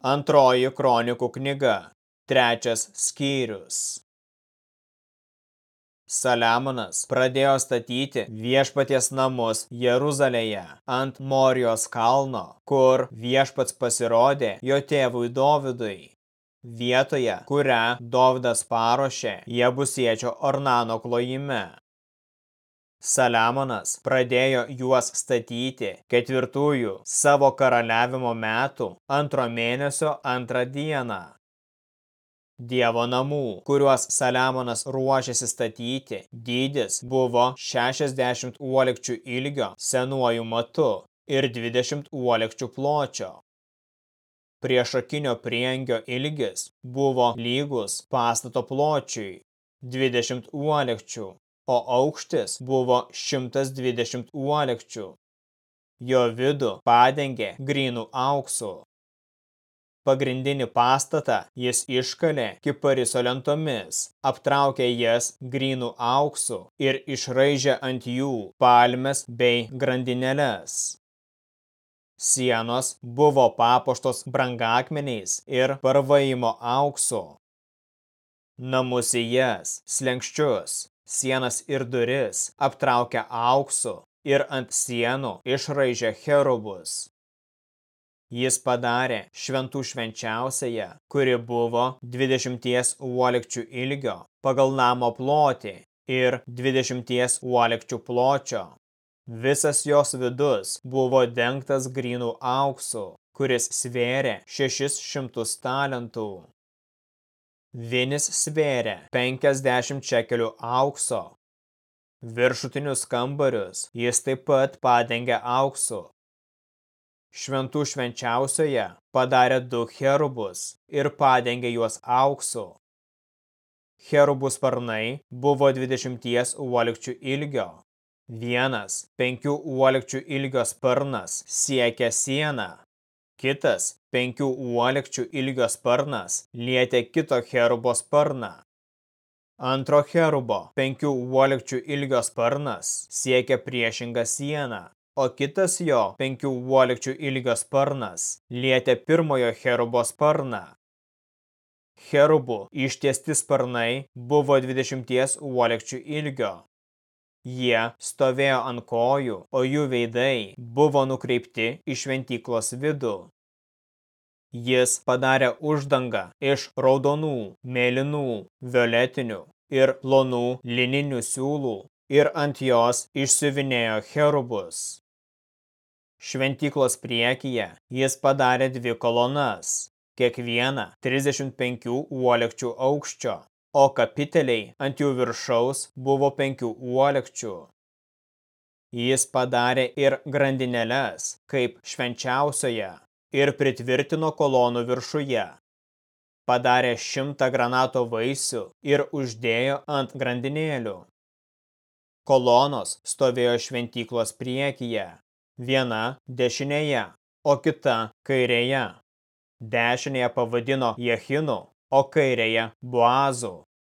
Antroji kronikų knyga, trečias skyrius. Saliamonas pradėjo statyti viešpaties namus Jeruzalėje ant Morijos kalno, kur viešpats pasirodė jo tėvui Dovidui. Vietoje, kurią Dovydas paruošė Jebusiečio Ornano klojime. Saliamonas pradėjo juos statyti ketvirtųjų savo karaliavimo metų antro mėnesio antrą dieną. Dievo namų, kuriuos Saliamonas ruošėsi statyti, dydis buvo 60 uolekčių ilgio senuoju matu ir 20 uolekčių pločio. Priešakinio priengio ilgis buvo lygus pastato pločiui 20 uolekčių o aukštis buvo 120 uolekčių. Jo vidų padengė grynų auksų. Pagrindinį pastatą jis iškalė kipariso lentomis, aptraukė jas grynų auksų ir išraižė ant jų palmes bei grandinėles. Sienos buvo papuoštos brangakmeniais ir parvaimo auksu. Namus į jas, slengščius, sienas ir duris aptraukia auksu ir ant sienų išraižė cherubus. Jis padarė šventų švenčiausiąją, kuri buvo 20 uolekčių ilgio pagal namo plotį ir 20 uolekčių pločio. Visas jos vidus buvo dengtas grynų auksų, kuris svėrė 600 talentų. Vinis svėrė 50 čekelių aukso. Viršutinius kambarius jis taip pat padengė auksu. Šventų švenčiausioje padarė du cherubus ir padengė juos auksu. Cherubų sparnai buvo 20 uolikčių ilgio. Vienas penkių uolikčių ilgio sparnas siekia sieną, Kitas penkių uolekčių ilgio sparnas lietė kito cherubo sparną. Antro cherubo penkių uolekčių ilgio sparnas siekia priešingą sieną, o kitas jo penkių uolekčių ilgio sparnas lietė pirmojo cherubo sparną. Cherubų ištiesti sparnai buvo 20 uolekčių ilgio. Jie stovėjo ant kojų, o jų veidai buvo nukreipti į šventyklos vidų. Jis padarė uždangą iš raudonų, mėlynų, violetinių ir plonų lininių siūlų ir ant jos išsiuvinėjo cherubus. Šventyklos priekyje jis padarė dvi kolonas, kiekvieną 35 uolekčių aukščio o kapiteliai ant jų viršaus buvo penkių uolekčių. Jis padarė ir grandinėles, kaip švenčiausioje, ir pritvirtino kolonų viršuje. Padarė šimtą granato vaisių ir uždėjo ant grandinėlių. Kolonos stovėjo šventyklos priekyje, viena dešinėje, o kita kairėje. Dešinėje pavadino Jechinu, o kairėje Boazu.